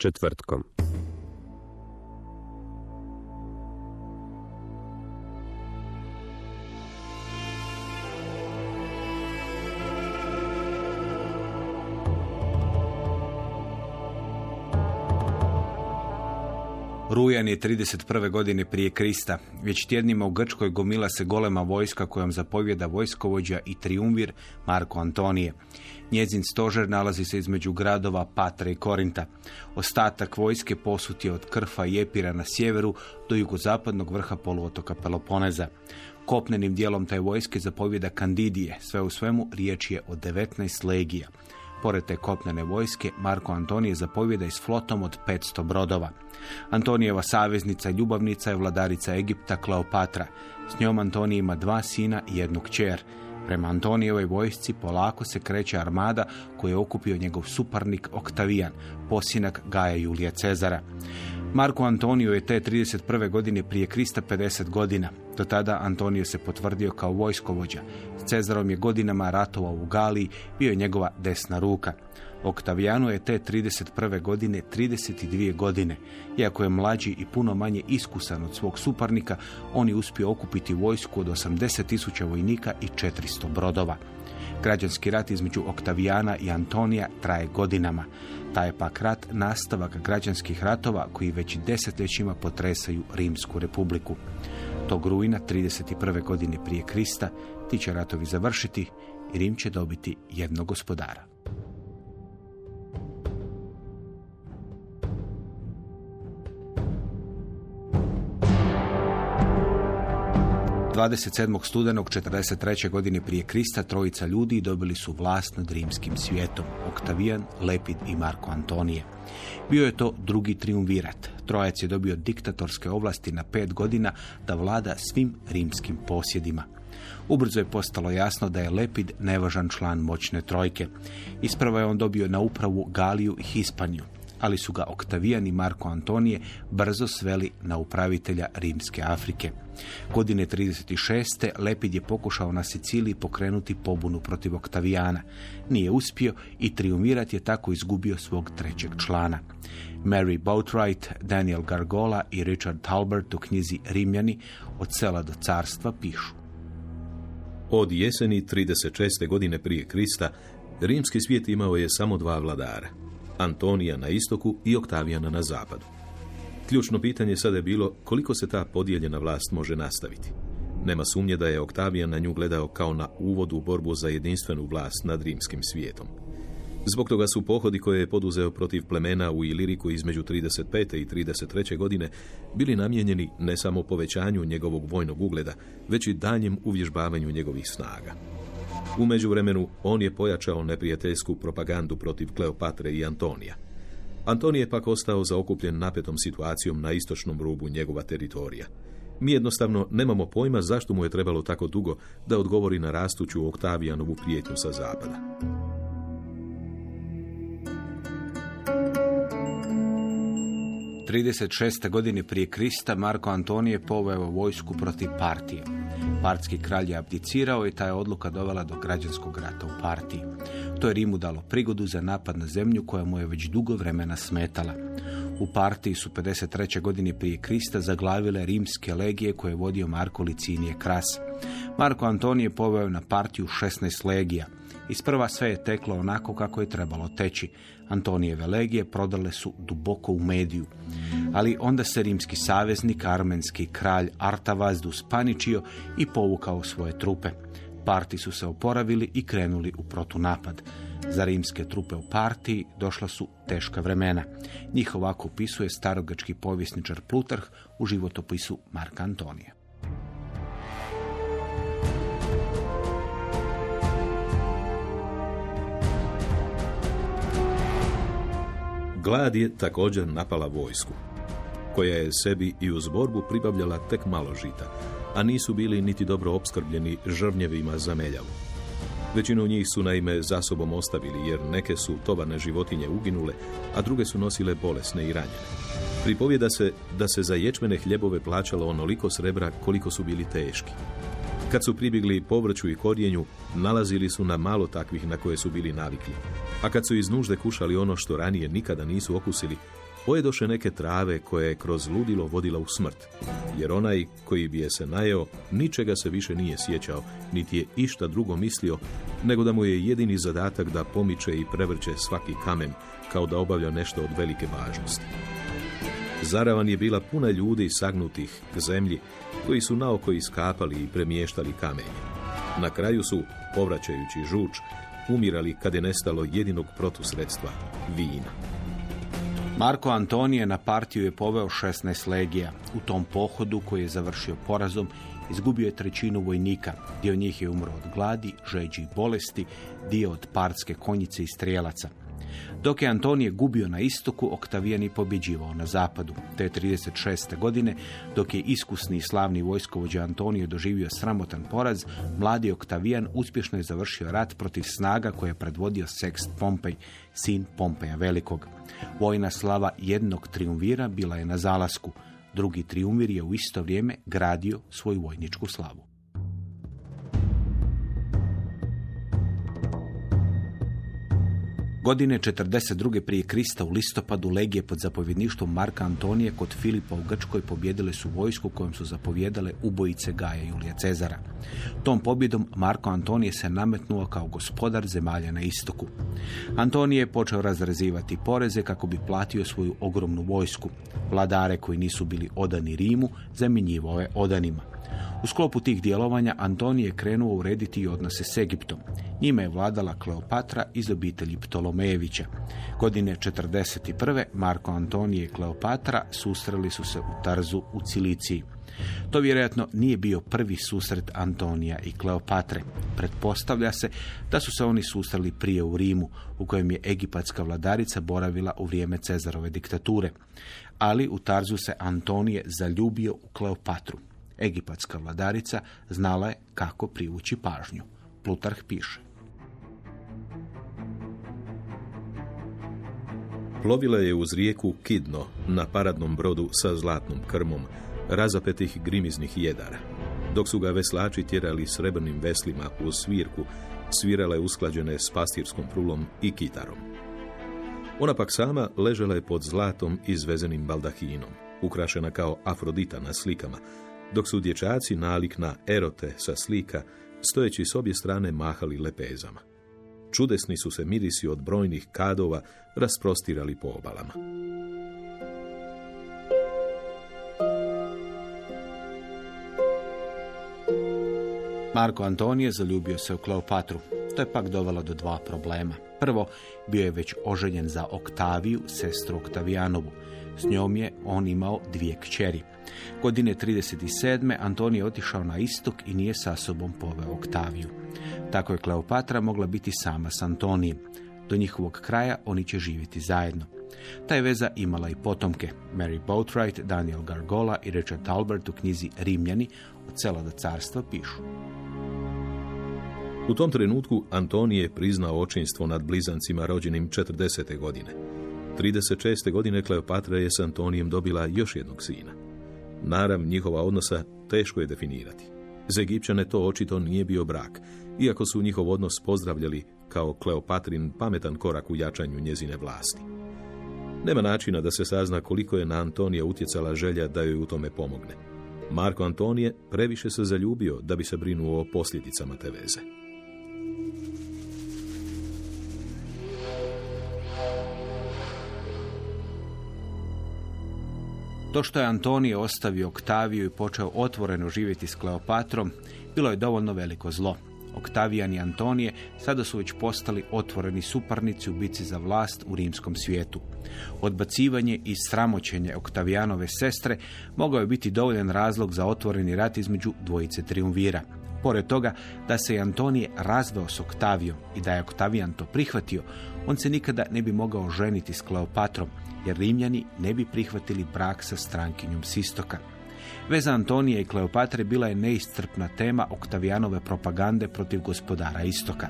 Četvrtkom. Rujan je 31. godine prije Krista. Već tjednima u Grčkoj gomila se golema vojska kojom zapovjeda vojskovođa i triumvir Marko Antonije. Njezin stožer nalazi se između gradova Patra i Korinta. Ostatak vojske posut je od Krfa i Epira na sjeveru do jugozapadnog vrha poluotoka Peloponeza. Kopnenim dijelom taj vojske zapovjeda Kandidije. Sve u svemu riječ je o 19 legija. Pored te kopnene vojske, Marko Antonije zapovjeda i s flotom od 500 brodova. Antonijeva saveznica i ljubavnica je vladarica Egipta Kleopatra. S njom Antonije ima dva sina i jednu kćer. Prema Antonijevoj vojsci polako se kreće armada koju je okupio njegov suparnik Oktavijan, posinak Gaja Julija Cezara. Marko Antonio je te 31. godine prije Krista 50 godina. Do tada Antonio se potvrdio kao vojskovođa. S Cezarom je godinama ratovao u Galiji, bio je njegova desna ruka. Oktavijanu je te 31. godine 32 godine. Iako je mlađi i puno manje iskusan od svog suparnika, on je uspio okupiti vojsku od 80 tisuća vojnika i 400 brodova. Građanski rat između Oktavijana i Antonija traje godinama. Taj je pak rat nastavak građanskih ratova koji već desetljećima potresaju Rimsku republiku. Tog rujna 31. godine prije Krista ti će ratovi završiti i Rim će dobiti jednog gospodara. 27. studenog 43. godine prije Krista trojica ljudi dobili su vlast nad rimskim svijetom, Oktavijan, Lepid i Marko Antonije. Bio je to drugi triumvirat. Trojac je dobio diktatorske ovlasti na pet godina da vlada svim rimskim posjedima. Ubrzo je postalo jasno da je Lepid nevažan član moćne trojke. Ispravo je on dobio na upravu Galiju i Hispaniju ali su ga Oktavijan i Marko Antonije brzo sveli na upravitelja Rimske Afrike. Godine 36. Lepid je pokušao na Siciliji pokrenuti pobunu protiv Oktavijana. Nije uspio i triumirat je tako izgubio svog trećeg člana. Mary Boatwright, Daniel Gargola i Richard Talbert u knjizi Rimljani od sela do carstva pišu. Od jeseni 36. godine prije Krista, rimski svijet imao je samo dva vladara, Antonija na istoku i Oktavijana na zapadu. Ključno pitanje sada je bilo koliko se ta podijeljena vlast može nastaviti. Nema sumnje da je Oktavijan na nju gledao kao na uvod u borbu za jedinstvenu vlast nad rimskim svijetom. Zbog toga su pohodi koje je poduzeo protiv plemena u Iliriku između 35. i 33. godine bili namijenjeni ne samo povećanju njegovog vojnog ugleda, već i danjem uvježbavanju njegovih snaga. U međuvremenu on je pojačao neprijateljsku propagandu protiv Kleopatre i Antonija. Antonije je pak ostao zaokupljen napetom situacijom na istočnom rubu njegova teritorija. Mi jednostavno nemamo pojma zašto mu je trebalo tako dugo da odgovori na rastuću Oktavijanovu prijetnju sa zapada. 36. godine prije Krista Marko Antonije poveo vojsku protiv partije. Partski kralj je abdicirao i ta je odluka dovela do građanskog rata u partiji. To je Rimu dalo prigodu za napad na zemlju koja mu je već dugo vremena smetala. U partiji su 53. godine prije Krista zaglavile rimske legije koje je vodio Marko Licinije Kras. Marko Antonije poveo na partiju 16 legija. Isprva sve je teklo onako kako je trebalo teći. Antonijeve legije prodale su duboko u mediju. Ali onda se rimski saveznik, armenski kralj Artavazdu spaničio i povukao svoje trupe. Parti su se oporavili i krenuli u protunapad. Za rimske trupe u partiji došla su teška vremena. Njih ovako opisuje starogački povjesničar Plutarh u životopisu Marka Antonija. Glad je također napala vojsku, koja je sebi i uz borbu pribavljala tek malo žita, a nisu bili niti dobro opskrbljeni žrvnjevima za meljavu. Većinu njih su naime za sobom ostavili, jer neke su tovarne životinje uginule, a druge su nosile bolesne i ranjene. Pripovjeda se da se za ječmene hljebove plaćalo onoliko srebra koliko su bili teški. Kad su pribjegli povrću i korijenju, nalazili su na malo takvih na koje su bili navikli. A kad su iz nužde kušali ono što ranije nikada nisu okusili, pojedoše neke trave koje je kroz ludilo vodila u smrt, jer onaj koji bi je se najeo, ničega se više nije sjećao, niti je išta drugo mislio, nego da mu je jedini zadatak da pomiče i prevrće svaki kamen, kao da obavlja nešto od velike važnosti. Zaravan je bila puna ljudi sagnutih k zemlji, koji su naoko iskapali i premještali kamenje. Na kraju su, povraćajući žuč, umirali kad je nestalo jedinog protusredstva, vina. Marko Antonije na partiju je poveo 16 legija. U tom pohodu koji je završio porazom izgubio je trećinu vojnika. Dio njih je umro od gladi, žeđi i bolesti, dio od partske konjice i strijelaca. Dok je Antonije gubio na istoku, Oktavijan je pobjeđivao na zapadu. Te 36. godine, dok je iskusni i slavni vojskovođa Antonije doživio sramotan poraz, mladi Oktavijan uspješno je završio rat protiv snaga koje je predvodio Sext Pompej, sin Pompeja Velikog. Vojna slava jednog triumvira bila je na zalasku. Drugi triumvir je u isto vrijeme gradio svoju vojničku slavu. Godine 42. prije Krista u listopadu legije pod zapovjedništvom Marka Antonije kod Filipa u Grčkoj pobjedile su vojsku kojom su zapovjedale ubojice Gaja Julija Cezara. Tom pobjedom Marko Antonije se nametnuo kao gospodar zemalja na istoku. Antonije je počeo razrezivati poreze kako bi platio svoju ogromnu vojsku. Vladare koji nisu bili odani Rimu zamjenjivao je odanima. U sklopu tih djelovanja Antonije je krenuo urediti i odnose s Egiptom. Njime je vladala Kleopatra iz obitelji Ptolomejevića. Godine 1941. Marko Antonije i Kleopatra susreli su se u Tarzu u Ciliciji. To vjerojatno nije bio prvi susret Antonija i Kleopatre. Pretpostavlja se da su se oni susreli prije u Rimu, u kojem je egipatska vladarica boravila u vrijeme Cezarove diktature. Ali u Tarzu se Antonije zaljubio u Kleopatru. Egipatska vladarica znala je kako privući pažnju. Plutarh piše. Plovila je uz rijeku Kidno na paradnom brodu sa zlatnom krmom, razapetih grimiznih jedara. Dok su ga veslači tjerali srebrnim veslima uz svirku, svirale usklađene s pastirskom prulom i kitarom. Ona pak sama ležela je pod zlatom izvezenim baldahinom, ukrašena kao Afrodita na slikama, dok su dječaci nalik na erote sa slika, stojeći s obje strane mahali lepezama. Čudesni su se mirisi od brojnih kadova rasprostirali po obalama. Marko Antonije zaljubio se u Kleopatru. To je pak dovelo do dva problema. Prvo, bio je već oženjen za Oktaviju, sestru Oktavijanovu. S njom je on imao dvije kćeri. Godine 37. Antonije je otišao na istok i nije sa sobom poveo Oktaviju. Tako je Kleopatra mogla biti sama s Antonijem. Do njihovog kraja oni će živjeti zajedno. Ta je veza imala i potomke. Mary Boatwright, Daniel Gargola i Richard Talbert u knjizi Rimljani od sela do carstva pišu. U tom trenutku Antonije je priznao očinstvo nad blizancima rođenim 40. godine. 36. godine Kleopatra je s Antonijem dobila još jednog sina. Narav njihova odnosa teško je definirati. Za Egipćane to očito nije bio brak, iako su njihov odnos pozdravljali kao Kleopatrin pametan korak u jačanju njezine vlasti. Nema načina da se sazna koliko je na Antonija utjecala želja da joj u tome pomogne. Marko Antonije previše se zaljubio da bi se brinuo o posljedicama te veze. To što je Antonije ostavio Oktaviju i počeo otvoreno živjeti s Kleopatrom, bilo je dovoljno veliko zlo. Oktavijan i Antonije sada su već postali otvoreni suparnici u bici za vlast u rimskom svijetu. Odbacivanje i sramoćenje Oktavijanove sestre mogao je biti dovoljan razlog za otvoreni rat između dvojice triumvira. Pored toga da se je Antonije razveo s Oktavijom i da je Oktavijan to prihvatio, on se nikada ne bi mogao ženiti s Kleopatrom, jer Rimljani ne bi prihvatili brak sa strankinjom Sistoka. Veza Antonije i Kleopatre bila je neiscrpna tema Oktavijanove propagande protiv gospodara Istoka.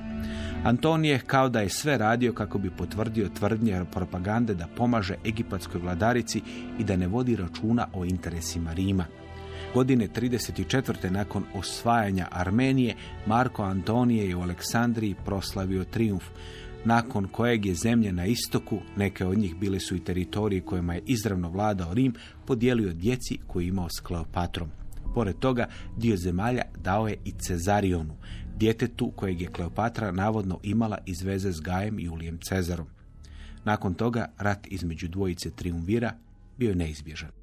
Antonije kao da je sve radio kako bi potvrdio tvrdnje propagande da pomaže egipatskoj vladarici i da ne vodi računa o interesima Rima. Godine 34. nakon osvajanja Armenije, Marko Antonije je u Aleksandriji proslavio triumf, nakon kojeg je zemlje na istoku, neke od njih bile su i teritoriji kojima je izravno vladao Rim, podijelio djeci koju je imao s Kleopatrom. Pored toga, dio zemalja dao je i Cezarionu, djetetu kojeg je Kleopatra navodno imala iz veze s Gajem Julijem Cezarom. Nakon toga, rat između dvojice triumvira bio je neizbježan.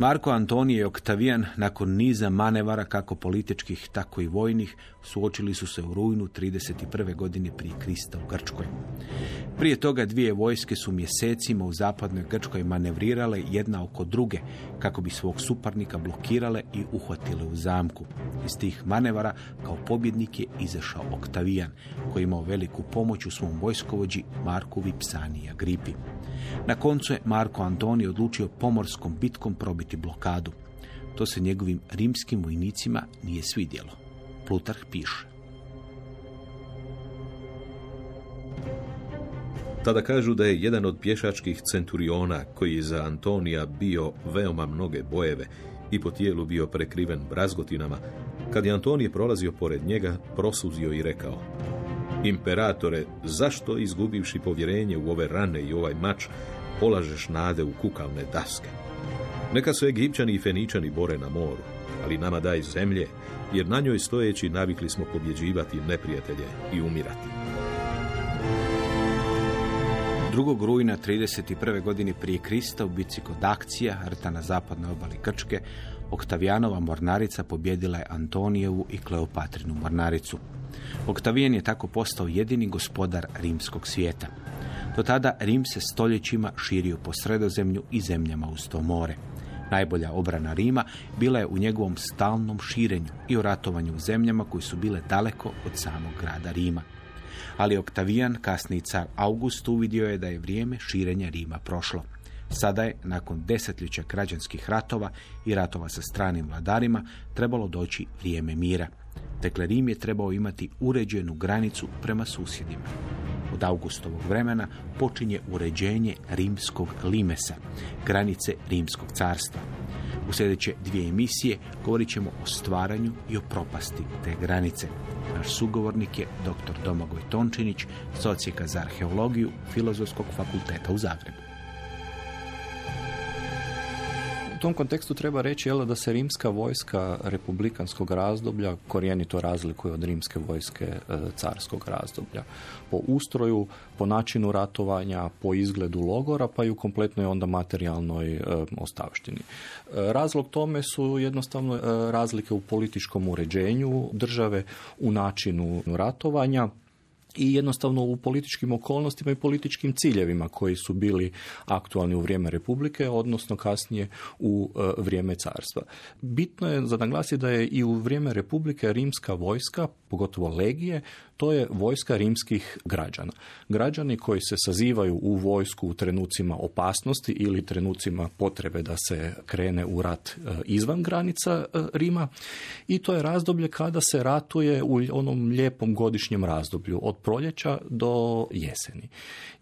Marko Antonije i Oktavijan nakon niza manevara kako političkih tako i vojnih suočili su se u rujnu 31. godine prije Krista u Grčkoj. Prije toga dvije vojske su mjesecima u zapadnoj Grčkoj manevrirale jedna oko druge kako bi svog suparnika blokirale i uhvatile u zamku. Iz tih manevara kao pobjednik je izašao Oktavijan koji imao veliku pomoć u svom vojskovođi Marku Vipsanija Gripi. Na koncu je Marko Antoni odlučio pomorskom bitkom probiti blokadu. To se njegovim rimskim vojnicima nije svidjelo. Plutarh piše. Tada kažu da je jedan od pješačkih centuriona, koji je za Antonija bio veoma mnoge bojeve i po tijelu bio prekriven brazgotinama, kad je Antonije prolazio pored njega, prosuzio i rekao Imperatore, zašto izgubivši povjerenje u ove rane i ovaj mač, polažeš nade u kukavne daske? Neka su Egipćani i Feničani bore na moru, ali nama daj zemlje, jer na njoj stojeći navikli smo pobjeđivati neprijatelje i umirati. 2. rujna 31. godine prije Krista u bici kod Akcija, rta na zapadnoj obali Grčke, Oktavijanova mornarica pobjedila je Antonijevu i Kleopatrinu mornaricu. Oktavijan je tako postao jedini gospodar rimskog svijeta. Do tada Rim se stoljećima širio po sredozemlju i zemljama uz to more. Najbolja obrana Rima bila je u njegovom stalnom širenju i u ratovanju u zemljama koji su bile daleko od samog grada Rima. Ali Oktavijan, kasniji car August, uvidio je da je vrijeme širenja Rima prošlo. Sada je, nakon desetljeća građanskih ratova i ratova sa stranim vladarima, trebalo doći vrijeme mira. Dakle, Rim je trebao imati uređenu granicu prema susjedima. Od Augustovog vremena počinje uređenje rimskog limesa, granice rimskog carstva. U sljedeće dvije emisije govorit ćemo o stvaranju i o propasti te granice. Naš sugovornik je dr. Domagoj Tončinić, socijeka za arheologiju Filozofskog fakulteta u Zagrebu. U tom kontekstu treba reći jel, da se rimska vojska republikanskog razdoblja korijenito razlikuje od rimske vojske e, carskog razdoblja. Po ustroju, po načinu ratovanja, po izgledu logora, pa i u kompletnoj onda materijalnoj e, ostavštini. E, razlog tome su jednostavno razlike u političkom uređenju države, u načinu ratovanja, i jednostavno u političkim okolnostima i političkim ciljevima koji su bili aktualni u vrijeme Republike, odnosno kasnije u e, vrijeme carstva. Bitno je za naglasiti da je i u vrijeme Republike rimska vojska, pogotovo legije, to je vojska rimskih građana. Građani koji se sazivaju u vojsku u trenucima opasnosti ili trenucima potrebe da se krene u rat e, izvan granica e, Rima i to je razdoblje kada se ratuje u onom lijepom godišnjem razdoblju od proljeća do jeseni.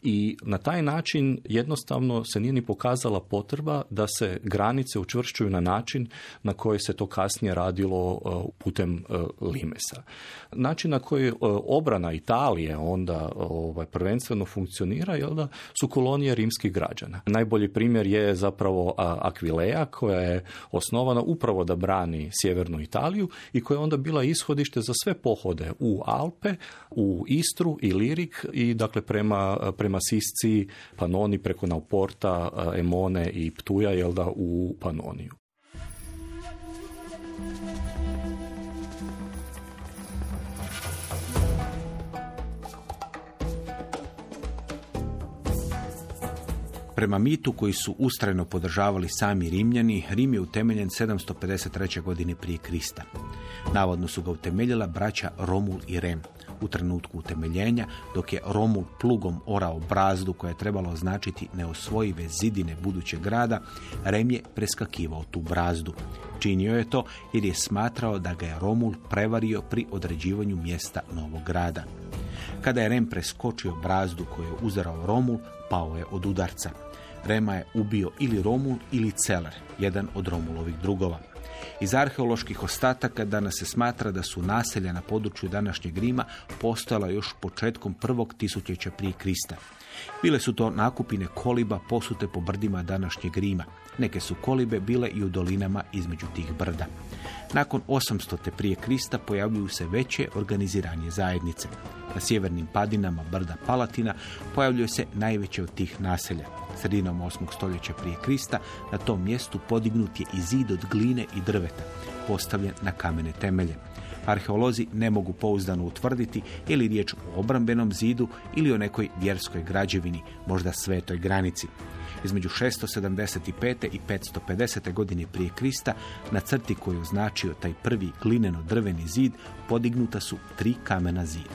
I na taj način jednostavno se nije ni pokazala potreba da se granice učvršćuju na način na koji se to kasnije radilo e, putem limesa. Način na koji obrana Italije onda ovaj, prvenstveno funkcionira jel da, su kolonije rimskih građana. Najbolji primjer je zapravo Akvileja koja je osnovana upravo da brani sjevernu Italiju i koja je onda bila ishodište za sve pohode u Alpe, u Istru i Lirik i dakle prema, prema Sisci, Panoni preko Nauporta, Emone i Ptuja jel da u Panoniju. Prema mitu koji su ustrajno podržavali sami Rimljani, Rim je utemeljen 753. godine prije Krista. Navodno su ga utemeljila braća Romul i Rem. U trenutku utemeljenja, dok je Romul plugom orao brazdu koja je trebalo označiti neosvojive zidine budućeg grada, Rem je preskakivao tu brazdu. Činio je to jer je smatrao da ga je Romul prevario pri određivanju mjesta novog grada. Kada je Rem preskočio brazdu koju je uzerao Romul, pao je od udarca. Rema je ubio ili Romul ili Celer, jedan od Romulovih drugova. Iz arheoloških ostataka danas se smatra da su naselja na području današnjeg Rima postojala još početkom prvog tisućeća prije Krista. Bile su to nakupine koliba posute po brdima današnjeg Rima. Neke su kolibe bile i u dolinama između tih brda. Nakon 800. prije Krista pojavljuju se veće organiziranje zajednice. Na sjevernim padinama brda Palatina pojavljuje se najveće od tih naselja. Sredinom 8. stoljeća prije Krista na tom mjestu podignut je i zid od gline i drveta, postavljen na kamene temelje. Arheolozi ne mogu pouzdano utvrditi ili riječ o obrambenom zidu ili o nekoj vjerskoj građevini, možda svetoj granici. Između 675. i 550. godine prije Krista na crti koju označio taj prvi glineno-drveni zid podignuta su tri kamena zida.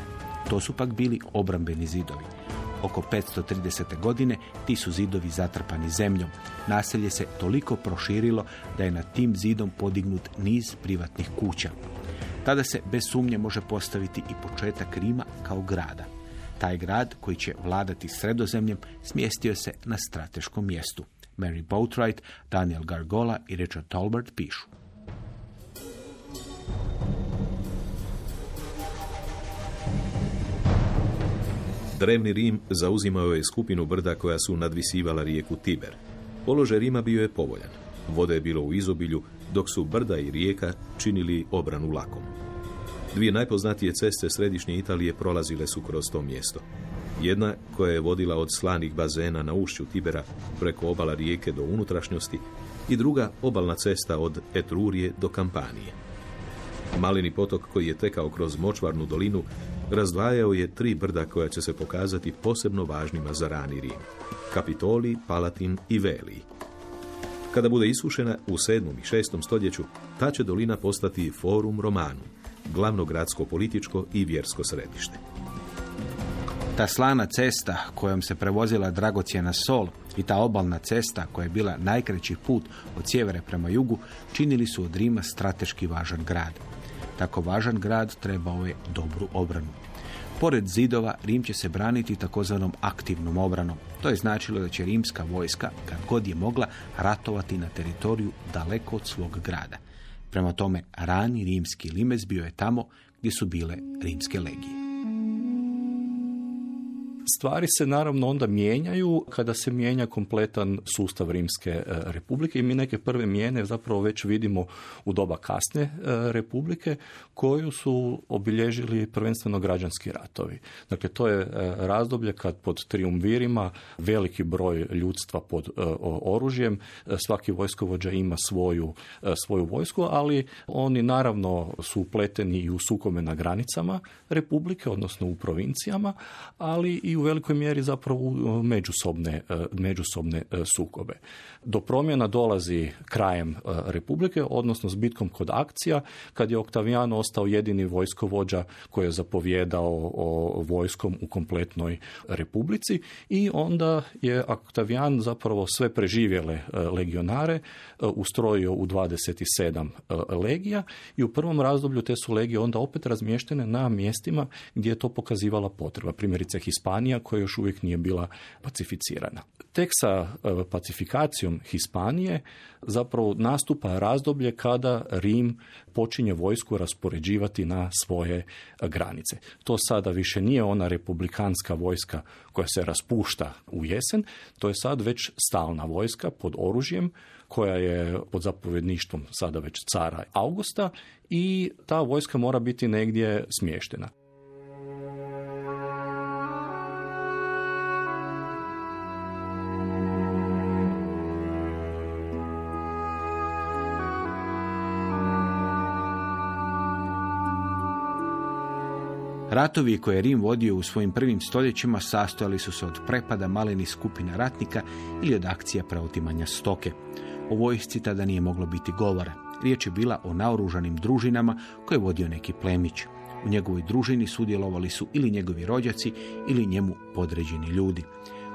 To su pak bili obrambeni zidovi. Oko 530. godine ti su zidovi zatrpani zemljom. Naselje se toliko proširilo da je nad tim zidom podignut niz privatnih kuća. Tada se bez sumnje može postaviti i početak Rima kao grada. Taj grad koji će vladati sredozemljem smjestio se na strateškom mjestu. Mary Boatwright, Daniel Gargola i Richard Tolbert pišu. Drevni Rim zauzimao je skupinu brda koja su nadvisivala rijeku Tiber. Položaj Rima bio je povoljan. Vode je bilo u izobilju, dok su brda i rijeka činili obranu lakom. Dvije najpoznatije ceste središnje Italije prolazile su kroz to mjesto. Jedna koja je vodila od slanih bazena na ušću Tibera preko obala rijeke do unutrašnjosti i druga obalna cesta od Etrurije do Kampanije. Malini potok koji je tekao kroz močvarnu dolinu razdvajao je tri brda koja će se pokazati posebno važnima za rani Rim. Kapitoli, Palatin i Veli. Kada bude isušena u 7. i 6. stoljeću, ta će dolina postati Forum Romanum, glavno gradsko političko i vjersko središte. Ta slana cesta kojom se prevozila dragocjena sol i ta obalna cesta koja je bila najkraći put od sjevera prema jugu činili su od Rima strateški važan grad. Tako važan grad trebao je dobru obranu. Pored zidova, Rim će se braniti takozvanom aktivnom obranom. To je značilo da će rimska vojska, kad god je mogla, ratovati na teritoriju daleko od svog grada. Prema tome, rani rimski limes bio je tamo gdje su bile rimske legije. Stvari se naravno onda mijenjaju kada se mijenja kompletan sustav Rimske e, republike i mi neke prve mijene zapravo već vidimo u doba kasne e, republike koju su obilježili prvenstveno građanski ratovi. Dakle, to je e, razdoblje kad pod triumvirima veliki broj ljudstva pod oružjem, svaki vojskovođa ima svoju, svoju vojsku, ali oni naravno su upleteni i u sukome na granicama republike, odnosno u provincijama, ali i u velikoj mjeri zapravo u međusobne, e, međusobne e, sukobe. Do promjena dolazi krajem e, Republike, odnosno s bitkom kod akcija, kad je Oktavijan ostao jedini vojskovođa koji je zapovjedao o vojskom u kompletnoj Republici i onda je Oktavijan zapravo sve preživjele legionare ustrojio u 27 legija i u prvom razdoblju te su legije onda opet razmještene na mjestima gdje je to pokazivala potreba. Primjerice Hispanija koja još uvijek nije bila pacificirana. Tek sa pacifikacijom Hispanije zapravo nastupa razdoblje kada Rim počinje vojsku raspoređivati na svoje granice. To sada više nije ona republikanska vojska koja se raspušta u jesen, to je sad već stalna vojska pod oružjem koja je pod zapovjedništvom sada već cara Augusta i ta vojska mora biti negdje smještena. Ratovi koje je Rim vodio u svojim prvim stoljećima sastojali su se od prepada malenih skupina ratnika ili od akcija preotimanja stoke. O vojsci tada nije moglo biti govora. Riječ je bila o naoružanim družinama koje je vodio neki plemić. U njegovoj družini sudjelovali su ili njegovi rođaci ili njemu podređeni ljudi.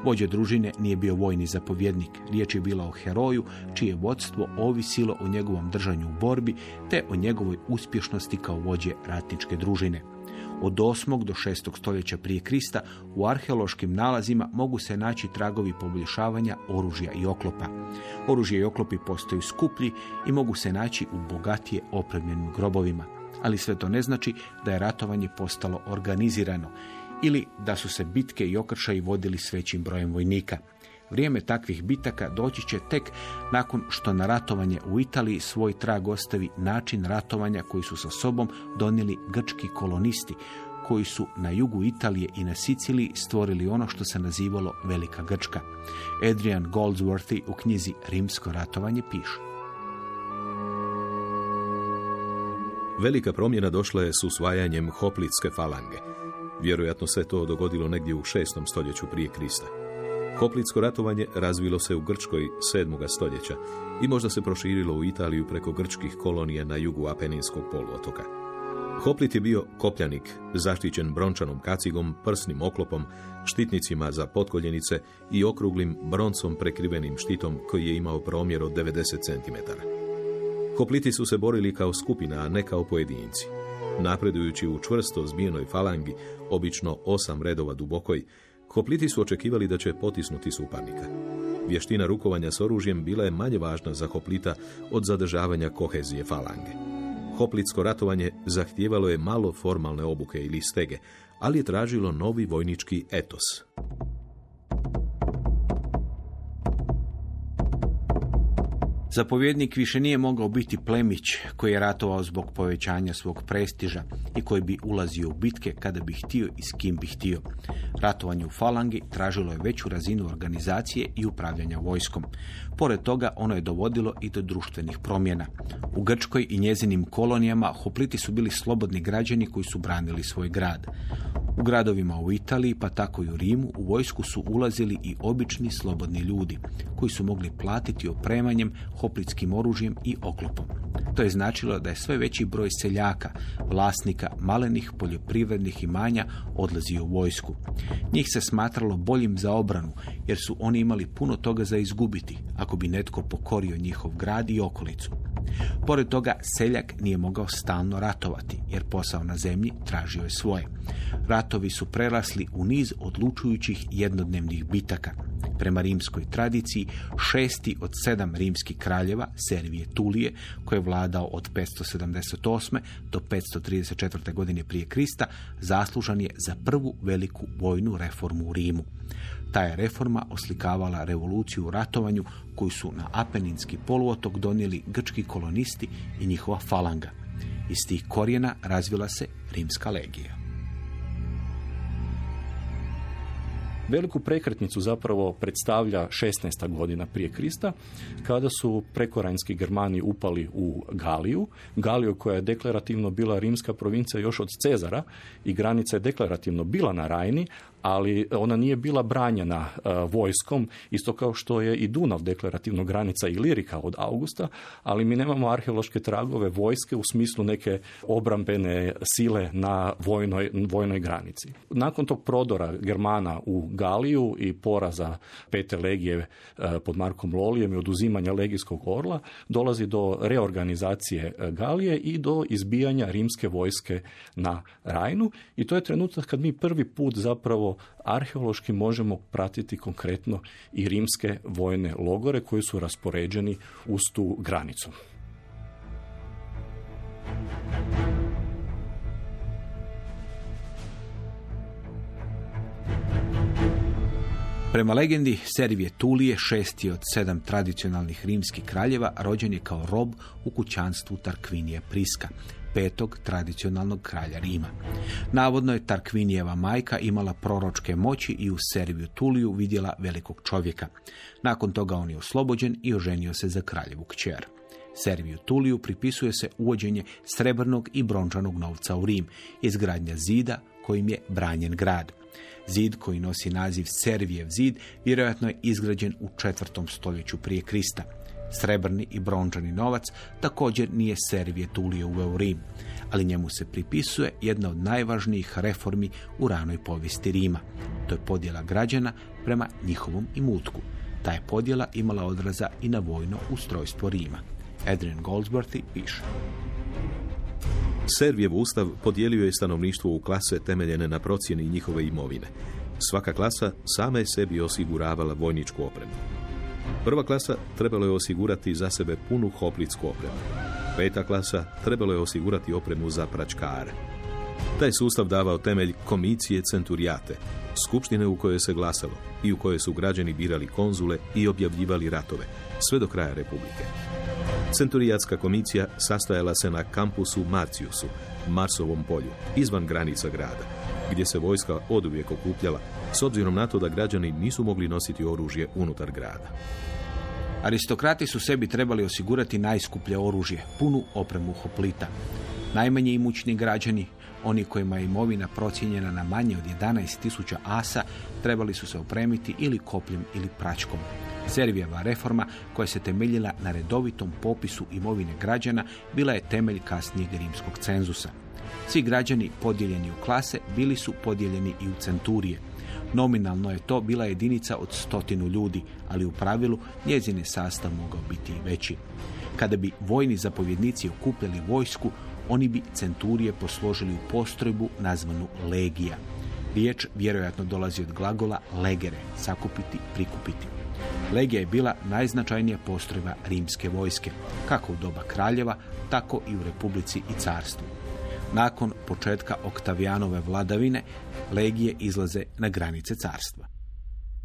Vođa družine nije bio vojni zapovjednik. Riječ je bila o heroju čije vodstvo ovisilo o njegovom držanju u borbi te o njegovoj uspješnosti kao vođe ratničke družine. Od 8. do 6. stoljeća prije Krista u arheološkim nalazima mogu se naći tragovi poboljšavanja oružja i oklopa. Oružje i oklopi postaju skuplji i mogu se naći u bogatije opremljenim grobovima. Ali sve to ne znači da je ratovanje postalo organizirano ili da su se bitke i okršaji vodili s većim brojem vojnika. Vrijeme takvih bitaka doći će tek nakon što na ratovanje u Italiji svoj trag ostavi način ratovanja koji su sa sobom donijeli grčki kolonisti, koji su na jugu Italije i na Siciliji stvorili ono što se nazivalo Velika Grčka. Adrian Goldsworthy u knjizi Rimsko ratovanje piše. Velika promjena došla je s usvajanjem Hoplitske falange. Vjerojatno se to dogodilo negdje u šestom stoljeću prije Krista. Hoplitsko ratovanje razvilo se u Grčkoj 7. stoljeća i možda se proširilo u Italiju preko grčkih kolonija na jugu Apeninskog poluotoka. Hoplit je bio kopljanik, zaštićen brončanom kacigom, prsnim oklopom, štitnicima za potkoljenice i okruglim broncom prekrivenim štitom koji je imao promjer od 90 cm. Hopliti su se borili kao skupina, a ne kao pojedinci. Napredujući u čvrsto zbijenoj falangi, obično osam redova dubokoj, Hopliti su očekivali da će potisnuti suparnika. Vještina rukovanja s oružjem bila je manje važna za Hoplita od zadržavanja kohezije falange. Hoplitsko ratovanje zahtijevalo je malo formalne obuke ili stege, ali je tražilo novi vojnički etos. Zapovjednik više nije mogao biti plemić koji je ratovao zbog povećanja svog prestiža i koji bi ulazio u bitke kada bi htio i s kim bi htio. Ratovanje u falangi tražilo je veću razinu organizacije i upravljanja vojskom. Pored toga ono je dovodilo i do društvenih promjena. U Grčkoj i njezinim kolonijama hopliti su bili slobodni građani koji su branili svoj grad. U gradovima u Italiji, pa tako i u Rimu, u vojsku su ulazili i obični slobodni ljudi, koji su mogli platiti opremanjem, hoplitskim oružjem i oklopom. To je značilo da je sve veći broj seljaka, vlasnika malenih poljoprivrednih imanja odlazio u vojsku. Njih se smatralo boljim za obranu, jer su oni imali puno toga za izgubiti, ako bi netko pokorio njihov grad i okolicu. Pored toga, seljak nije mogao stalno ratovati, jer posao na zemlji tražio je svoje. Ratovi su prerasli u niz odlučujućih jednodnevnih bitaka. Prema rimskoj tradiciji, šesti od sedam rimskih kraljeva, Servije Tulije, koji je vladao od 578. do 534. godine prije Krista, zaslužan je za prvu veliku vojnu reformu u Rimu. Ta je reforma oslikavala revoluciju u ratovanju koju su na Apeninski poluotok donijeli grčki kolonisti i njihova falanga. Iz tih korijena razvila se rimska legija. Veliku prekretnicu zapravo predstavlja 16. godina prije Krista, kada su prekoranjski Germani upali u Galiju. Galiju koja je deklarativno bila rimska provincija još od Cezara i granica je deklarativno bila na Rajni, ali ona nije bila branjena e, vojskom, isto kao što je i Dunav deklarativno granica i Lirika od Augusta, ali mi nemamo arheološke tragove vojske u smislu neke obrambene sile na vojnoj, vojnoj granici. Nakon tog prodora Germana u Galiju i poraza pete legije e, pod Markom Lolijem i oduzimanja legijskog orla dolazi do reorganizacije e, Galije i do izbijanja rimske vojske na Rajnu i to je trenutak kad mi prvi put zapravo arheološki možemo pratiti konkretno i rimske vojne logore koji su raspoređeni uz tu granicu. Prema legendi, Servije Tulije, šesti od sedam tradicionalnih rimskih kraljeva, rođen je kao rob u kućanstvu Tarkvinije Priska, petog tradicionalnog kralja Rima. Navodno je Tarkvinijeva majka imala proročke moći i u Serviju Tuliju vidjela velikog čovjeka. Nakon toga on je oslobođen i oženio se za kraljevu kćer. Serviju Tuliju pripisuje se uvođenje srebrnog i brončanog novca u Rim, izgradnja zida kojim je branjen grad. Zid koji nosi naziv Servijev zid vjerojatno je izgrađen u četvrtom stoljeću prije Krista. Srebrni i brončani novac također nije Servije Tulije uveo u Rim, ali njemu se pripisuje jedna od najvažnijih reformi u ranoj povijesti Rima. To je podjela građana prema njihovom imutku. Ta je podjela imala odraza i na vojno ustrojstvo Rima. Adrian Goldsworthy piše. Servijev ustav podijelio je stanovništvo u klase temeljene na procjeni njihove imovine. Svaka klasa sama je sebi osiguravala vojničku opremu. Prva klasa trebalo je osigurati za sebe punu hoplitsku opremu. Peta klasa trebalo je osigurati opremu za pračkare. Taj sustav davao temelj komisije centurijate, skupštine u kojoj se glasalo i u kojoj su građani birali konzule i objavljivali ratove, sve do kraja republike. Centurijatska komisija sastajala se na kampusu Marciusu, Marsovom polju, izvan granica grada, gdje se vojska oduvijek okupljala, s obzirom na to da građani nisu mogli nositi oružje unutar grada. Aristokrati su sebi trebali osigurati najskuplje oružje, punu opremu hoplita. Najmanje imućni građani, oni kojima je imovina procijenjena na manje od 11.000 asa, trebali su se opremiti ili kopljem ili pračkom. Servijeva reforma, koja se temeljila na redovitom popisu imovine građana, bila je temelj kasnijeg rimskog cenzusa. Svi građani podijeljeni u klase bili su podijeljeni i u centurije. Nominalno je to bila jedinica od stotinu ljudi, ali u pravilu njezin je sastav mogao biti i veći. Kada bi vojni zapovjednici okupljali vojsku, oni bi centurije posložili u postrojbu nazvanu legija. Riječ vjerojatno dolazi od glagola legere, sakupiti, prikupiti. Legija je bila najznačajnija postrojba rimske vojske, kako u doba kraljeva, tako i u republici i carstvu. Nakon početka Oktavijanove vladavine, legije izlaze na granice carstva.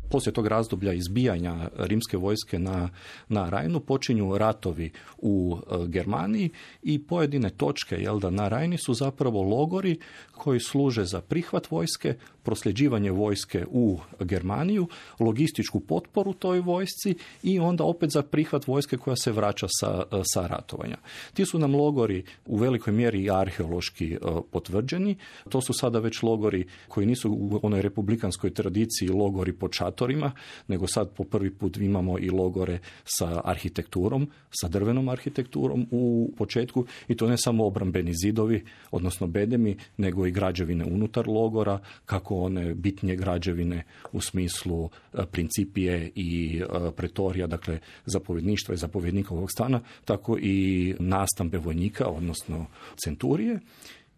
Poslije tog razdoblja izbijanja rimske vojske na, na Rajnu počinju ratovi u e, Germaniji i pojedine točke jel da, na Rajni su zapravo logori koji služe za prihvat vojske, prosljeđivanje vojske u Germaniju, logističku potporu toj vojsci i onda opet za prihvat vojske koja se vraća sa, e, sa ratovanja. Ti su nam logori u velikoj mjeri i arheološki e, potvrđeni. To su sada već logori koji nisu u onoj republikanskoj tradiciji logori pod šatorima, nego sad po prvi put imamo i logore sa arhitekturom, sa drvenom arhitekturom u početku i to ne samo obrambeni zidovi, odnosno bedemi, nego i građevine unutar logora, kako one bitnije građevine u smislu e, principije i e, pretorija, dakle zapovjedništva i zapovjednikovog stana, tako i nastambe vojnika, odnosno centurije.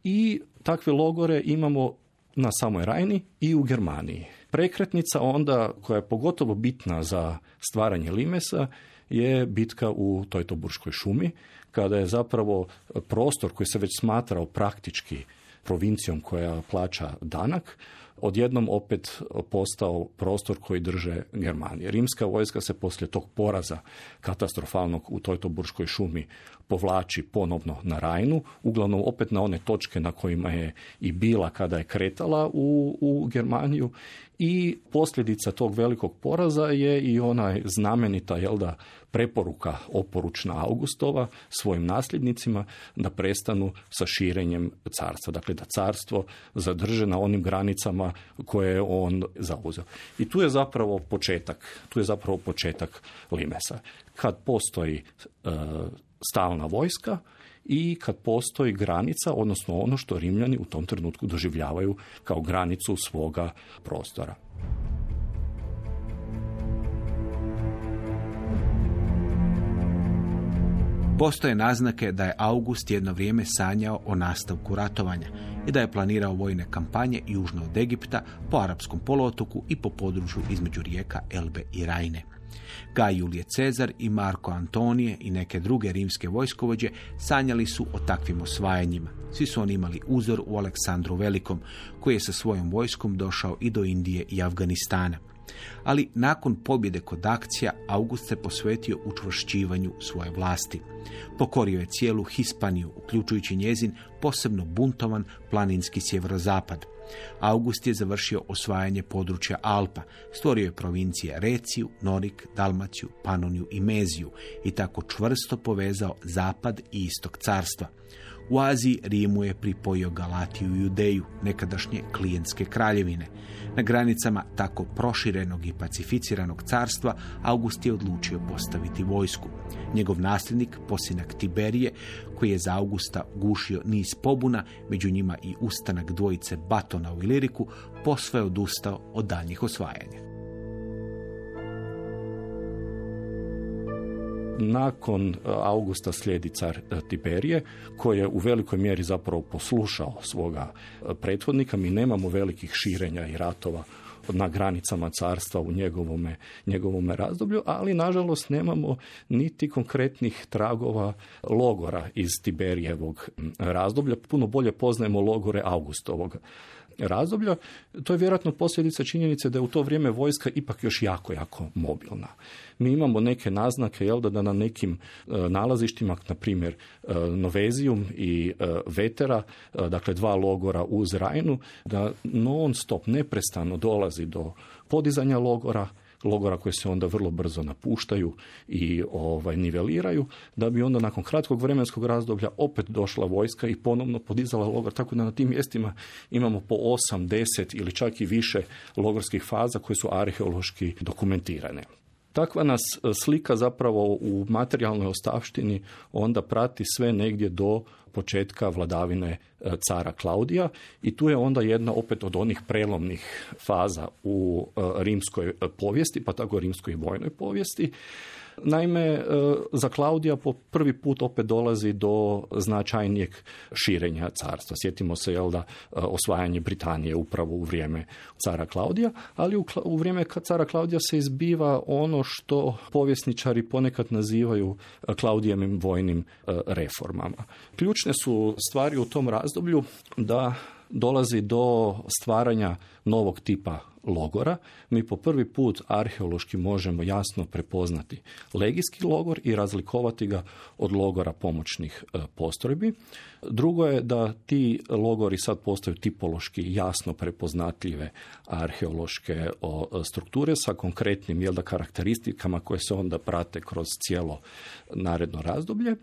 I takve logore imamo na samoj Rajni i u Germaniji. Prekretnica onda, koja je pogotovo bitna za stvaranje limesa, je bitka u Tojtoburškoj šumi, kada je zapravo prostor koji se već smatrao praktički provincijom koja plaća danak, odjednom opet postao prostor koji drže Germanije. Rimska vojska se poslije tog poraza katastrofalnog u Tojtoburškoj šumi povlači ponovno na Rajnu, uglavnom opet na one točke na kojima je i bila kada je kretala u, u Germaniju i posljedica tog velikog poraza je i ona znamenita jel da, preporuka oporučna Augustova svojim nasljednicima da prestanu sa širenjem carstva. Dakle, da carstvo zadrže na onim granicama koje je on zauzeo. I tu je zapravo početak, tu je zapravo početak Limesa. Kad postoji e, stalna vojska i kad postoji granica, odnosno ono što Rimljani u tom trenutku doživljavaju kao granicu svoga prostora. Postoje naznake da je August jedno vrijeme sanjao o nastavku ratovanja i da je planirao vojne kampanje južno od Egipta, po arapskom poluotoku i po području između rijeka Elbe i Rajne. Gaj Julije Cezar i Marko Antonije i neke druge rimske vojskovođe sanjali su o takvim osvajanjima. Svi su oni imali uzor u Aleksandru Velikom, koji je sa svojom vojskom došao i do Indije i Afganistana. Ali nakon pobjede kod akcija, August se posvetio učvršćivanju svoje vlasti. Pokorio je cijelu Hispaniju, uključujući njezin posebno buntovan planinski sjeverozapad. August je završio osvajanje područja Alpa, stvorio je provincije Reciju, Norik, Dalmaciju, Panoniju i Meziju i tako čvrsto povezao zapad i istok carstva. U Aziji Rimu je pripojio Galatiju i Judeju, nekadašnje klijentske kraljevine. Na granicama tako proširenog i pacificiranog carstva August je odlučio postaviti vojsku. Njegov nasljednik, posinak Tiberije, koji je za Augusta gušio niz pobuna, među njima i ustanak dvojice Batona u Iliriku, posve odustao od daljnjih osvajanja. Nakon e, Augusta slijedi car e, Tiberije, koji je u velikoj mjeri zapravo poslušao svoga e, prethodnika. Mi nemamo velikih širenja i ratova na granicama carstva u njegovome, njegovome razdoblju, ali nažalost nemamo niti konkretnih tragova logora iz Tiberijevog razdoblja. Puno bolje poznajemo logore Augustovog razdoblja. To je vjerojatno posljedica činjenice da je u to vrijeme vojska ipak još jako, jako mobilna. Mi imamo neke naznake jel, da na nekim e, nalazištima, na primjer e, Novezijum i e, Vetera, dakle dva logora uz Rajnu, da non stop, neprestano dolazi do podizanja logora, logora koji se onda vrlo brzo napuštaju i ovaj, niveliraju, da bi onda nakon kratkog vremenskog razdoblja opet došla vojska i ponovno podizala logor, tako da na tim mjestima imamo po 8, 10 ili čak i više logorskih faza koje su arheološki dokumentirane. Takva nas e, slika zapravo u materijalnoj ostavštini onda prati sve negdje do početka vladavine e, cara Klaudija i tu je onda jedna opet od onih prelomnih faza u e, rimskoj povijesti, pa tako rimskoj vojnoj povijesti Naime, e, za Klaudija po prvi put opet dolazi do značajnijeg širenja carstva. Sjetimo se jel da e, osvajanje Britanije upravo u vrijeme cara Klaudija, ali u, u vrijeme cara Klaudija se izbiva ono što povjesničari ponekad nazivaju e, Klaudijevim vojnim reformama. Ključne su stvari u tom razdoblju da dolazi do stvaranja novog tipa logora, mi po prvi put arheološki možemo jasno prepoznati legijski logor i razlikovati ga od logora pomoćnih e, postrojbi. Drugo je da ti logori sad postaju tipološki jasno prepoznatljive arheološke strukture sa konkretnim jel da, karakteristikama koje se onda prate kroz cijelo naredno razdoblje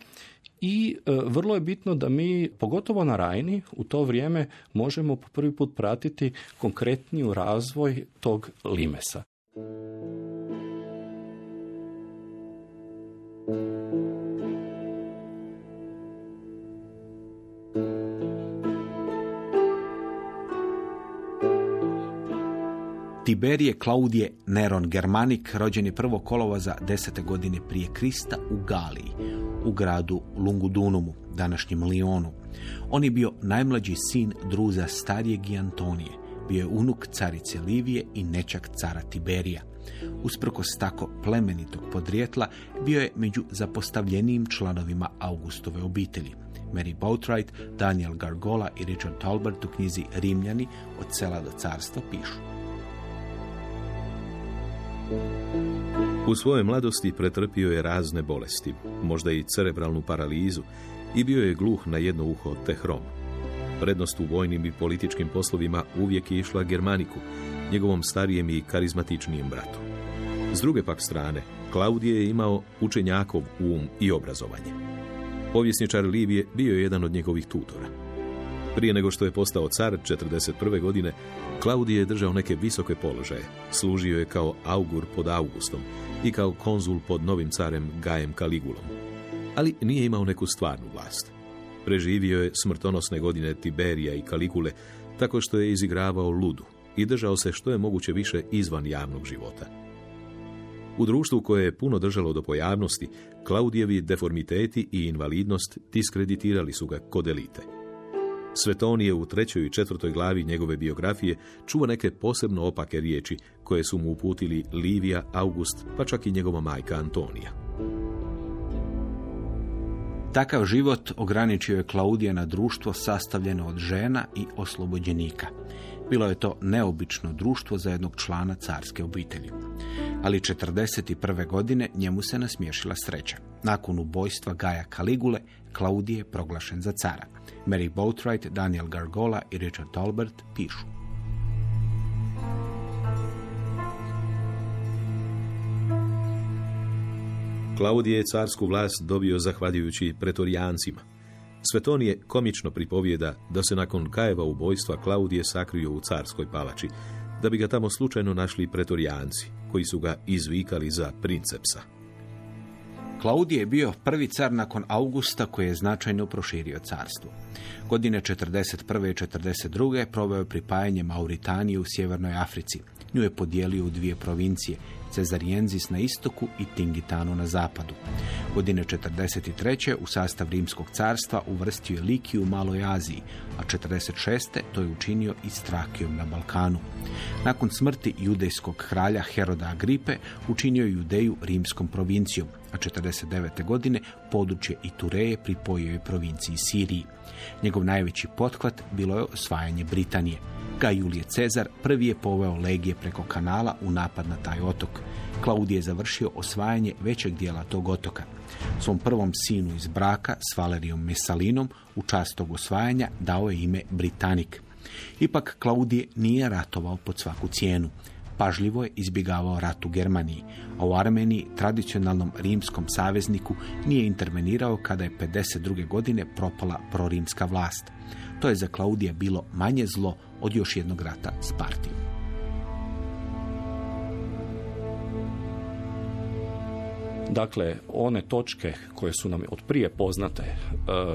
i e, vrlo je bitno da mi, pogotovo na Rajni, u to vrijeme možemo po prvi put pratiti konkretniju razvoj tog limesa. Tiberije Klaudije Neron Germanik rođen je prvo kolovoza desete godine prije Krista u Galiji, u gradu Lungudunumu, današnjem Lionu. On je bio najmlađi sin druza starijeg i Antonije. Bio je unuk carice Livije i nečak cara Tiberija. Usprkos tako plemenitog podrijetla, bio je među zapostavljenijim članovima Augustove obitelji. Mary Boatwright, Daniel Gargola i Richard Talbert u knjizi Rimljani od sela do carstva pišu. U svojoj mladosti pretrpio je razne bolesti, možda i cerebralnu paralizu, i bio je gluh na jedno uho te hrom. Prednost u vojnim i političkim poslovima uvijek je išla Germaniku, njegovom starijem i karizmatičnijem bratu. S druge pak strane, Klaudije je imao učenjakov um i obrazovanje. Povjesničar Livije bio je jedan od njegovih tutora. Prije nego što je postao car 41. godine, Klaudije je držao neke visoke položaje. Služio je kao augur pod Augustom i kao konzul pod novim carem Gajem Kaligulom. Ali nije imao neku stvarnu vlast. Preživio je smrtonosne godine Tiberija i Kaligule tako što je izigravao ludu i držao se što je moguće više izvan javnog života. U društvu koje je puno držalo do pojavnosti, Klaudijevi deformiteti i invalidnost diskreditirali su ga kod elite. Svetonije u trećoj i četvrtoj glavi njegove biografije čuva neke posebno opake riječi koje su mu uputili Livija, August, pa čak i njegova majka Antonija. Takav život ograničio je Klaudija na društvo sastavljeno od žena i oslobođenika. Bilo je to neobično društvo za jednog člana carske obitelji. Ali 41. godine njemu se nasmiješila sreća. Nakon ubojstva Gaja Kaligule, Klaudije je proglašen za cara. Mary Boatwright, Daniel Gargola i Richard Tolbert pišu. Klaudije je carsku vlast dobio zahvaljujući pretorijancima. Sveton je komično pripovijeda da se nakon Kajeva ubojstva Klaudije sakrio u carskoj palači, da bi ga tamo slučajno našli pretorijanci, koji su ga izvikali za princepsa. Klaudije je bio prvi car nakon Augusta koji je značajno proširio carstvo. Godine 41. i 42. proveo je pripajanje Mauritanije u Sjevernoj Africi. Nju je podijelio u dvije provincije, Cezarienzis na istoku i Tingitanu na zapadu. Godine 43. u sastav Rimskog carstva uvrstio je Likiju u Maloj Aziji, a 46. to je učinio i Strakijom na Balkanu. Nakon smrti judejskog kralja Heroda Agripe učinio je Judeju rimskom provincijom, a 49. godine područje i Tureje pripojio je provinciji Siriji. Njegov najveći pothvat bilo je osvajanje Britanije. Ga Julije Cezar prvi je poveo legije preko kanala u napad na taj otok. Klaudije je završio osvajanje većeg dijela tog otoka. Svom prvom sinu iz braka s Valerijom Mesalinom u čast tog osvajanja dao je ime Britanik. Ipak Klaudije nije ratovao pod svaku cijenu. Pažljivo je izbjegavao rat u Germaniji, a u Armeniji, tradicionalnom rimskom savezniku, nije intervenirao kada je 52. godine propala prorimska vlast. To je za Klaudija bilo manje zlo od još jednog rata s partijom. Dakle, one točke koje su nam od prije poznate e,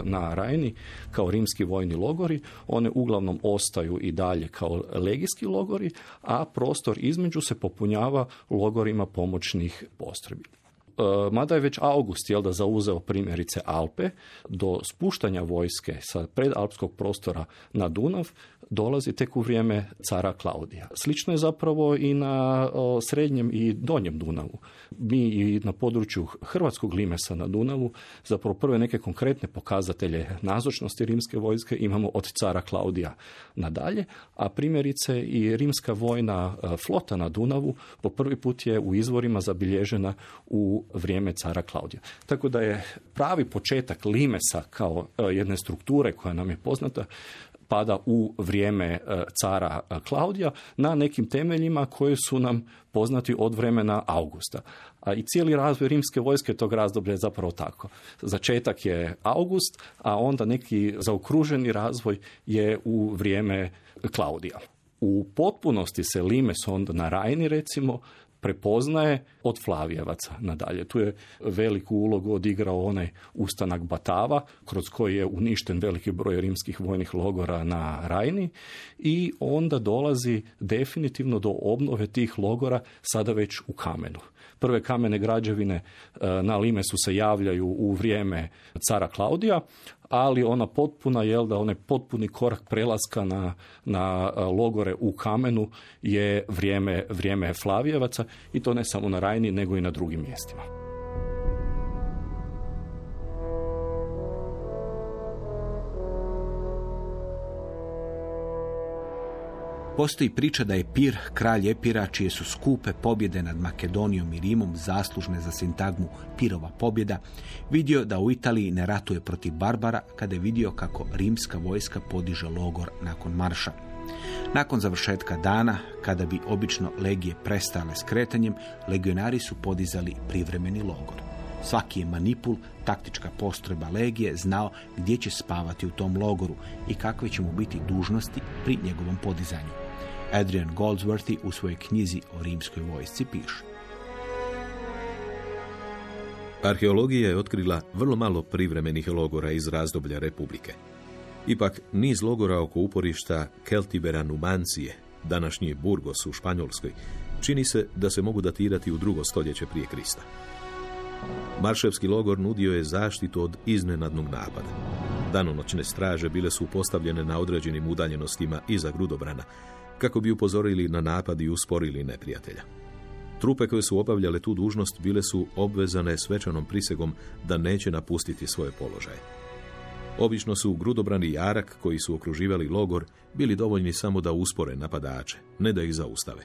na Rajni kao rimski vojni logori, one uglavnom ostaju i dalje kao legijski logori, a prostor između se popunjava logorima pomoćnih postrojbi. E, mada je već August jel da zauzeo primjerice Alpe, do spuštanja vojske sa predalpskog prostora na Dunav dolazi tek u vrijeme cara Klaudija. Slično je zapravo i na srednjem i donjem Dunavu. Mi i na području hrvatskog limesa na Dunavu zapravo prve neke konkretne pokazatelje nazočnosti rimske vojske imamo od cara Klaudija nadalje, a primjerice i rimska vojna e, flota na Dunavu po prvi put je u izvorima zabilježena u vrijeme cara Klaudija. Tako da je pravi početak limesa kao e, jedne strukture koja nam je poznata pada u vrijeme e, cara e, Klaudija na nekim temeljima koji su nam poznati od vremena Augusta. A i cijeli razvoj rimske vojske tog razdoblja je zapravo tako. Začetak je August, a onda neki zaokruženi razvoj je u vrijeme Klaudija. U potpunosti se Limes onda na Rajni recimo prepoznaje od Flavijevaca nadalje. Tu je veliku ulogu odigrao onaj ustanak Batava, kroz koji je uništen veliki broj rimskih vojnih logora na Rajni i onda dolazi definitivno do obnove tih logora sada već u kamenu. Prve kamene građevine e, na Limesu se javljaju u vrijeme cara Klaudija, ali ona potpuna, jel da onaj potpuni korak prelaska na, na logore u kamenu je vrijeme, vrijeme Flavijevaca i to ne samo na Rajni, nego i na drugim mjestima. Postoji priča da je Pir, kralj Epira, čije su skupe pobjede nad Makedonijom i Rimom zaslužne za sintagmu Pirova pobjeda, vidio da u Italiji ne ratuje protiv Barbara kada je vidio kako rimska vojska podiže logor nakon marša. Nakon završetka dana, kada bi obično legije prestale s kretanjem, legionari su podizali privremeni logor. Svaki je manipul, taktička postrojba legije, znao gdje će spavati u tom logoru i kakve će mu biti dužnosti pri njegovom podizanju. Adrian Goldsworthy u svojoj knjizi o rimskoj vojsci piše. Arheologija je otkrila vrlo malo privremenih logora iz razdoblja Republike. Ipak, niz logora oko uporišta Keltibera Numancije, današnji Burgos u Španjolskoj, čini se da se mogu datirati u drugo stoljeće prije Krista. Marševski logor nudio je zaštitu od iznenadnog napada. Danonoćne straže bile su postavljene na određenim udaljenostima iza grudobrana, kako bi upozorili na napad i usporili neprijatelja. Trupe koje su obavljale tu dužnost bile su obvezane svečanom prisegom da neće napustiti svoje položaje. Obično su grudobrani jarak koji su okruživali logor bili dovoljni samo da uspore napadače, ne da ih zaustave.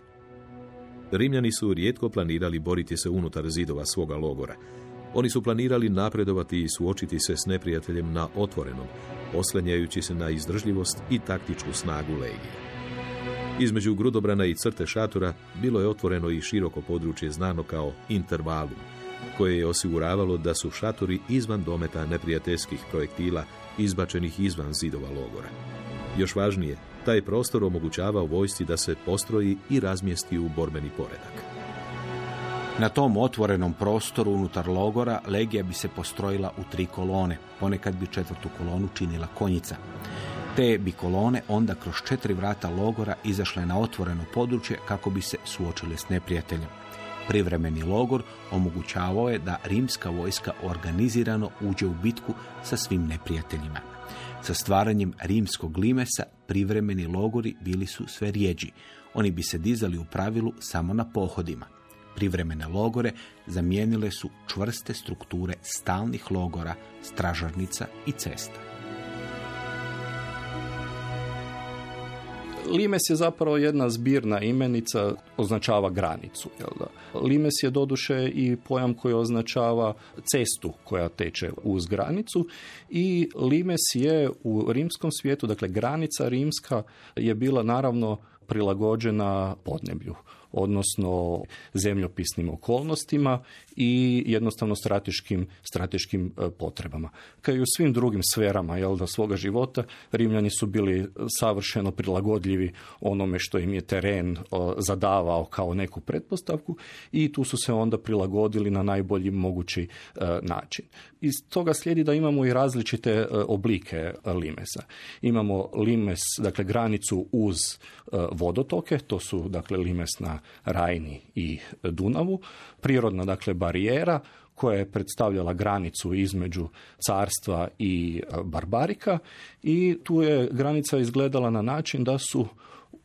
Rimljani su rijetko planirali boriti se unutar zidova svoga logora. Oni su planirali napredovati i suočiti se s neprijateljem na otvorenom, oslanjajući se na izdržljivost i taktičku snagu legije. Između grudobrana i crte šatora bilo je otvoreno i široko područje znano kao intervalum, koje je osiguravalo da su šatori izvan dometa neprijateljskih projektila izbačenih izvan zidova logora. Još važnije, taj prostor omogućavao vojsci da se postroji i razmjesti u borbeni poredak. Na tom otvorenom prostoru unutar logora legija bi se postrojila u tri kolone, ponekad bi četvrtu kolonu činila konjica. Te bi kolone onda kroz četiri vrata logora izašle na otvoreno područje kako bi se suočile s neprijateljem. Privremeni logor omogućavao je da rimska vojska organizirano uđe u bitku sa svim neprijateljima. Sa stvaranjem rimskog limesa privremeni logori bili su sve rijeđi. Oni bi se dizali u pravilu samo na pohodima. Privremene logore zamijenile su čvrste strukture stalnih logora, stražarnica i cesta. Limes je zapravo jedna zbirna imenica, označava granicu. Jel da? Limes je doduše i pojam koji označava cestu koja teče uz granicu i Limes je u rimskom svijetu, dakle granica rimska je bila naravno prilagođena podneblju odnosno zemljopisnim okolnostima i jednostavno strateškim, strateškim e, potrebama. Kao i u svim drugim sferama jel, da svoga života, Rimljani su bili savršeno prilagodljivi onome što im je teren e, zadavao kao neku pretpostavku i tu su se onda prilagodili na najbolji mogući e, način. Iz toga slijedi da imamo i različite oblike limesa. Imamo limes, dakle granicu uz vodotoke, to su dakle limes na Rajni i Dunavu, prirodna dakle barijera koja je predstavljala granicu između carstva i e, barbarika i tu je granica izgledala na način da su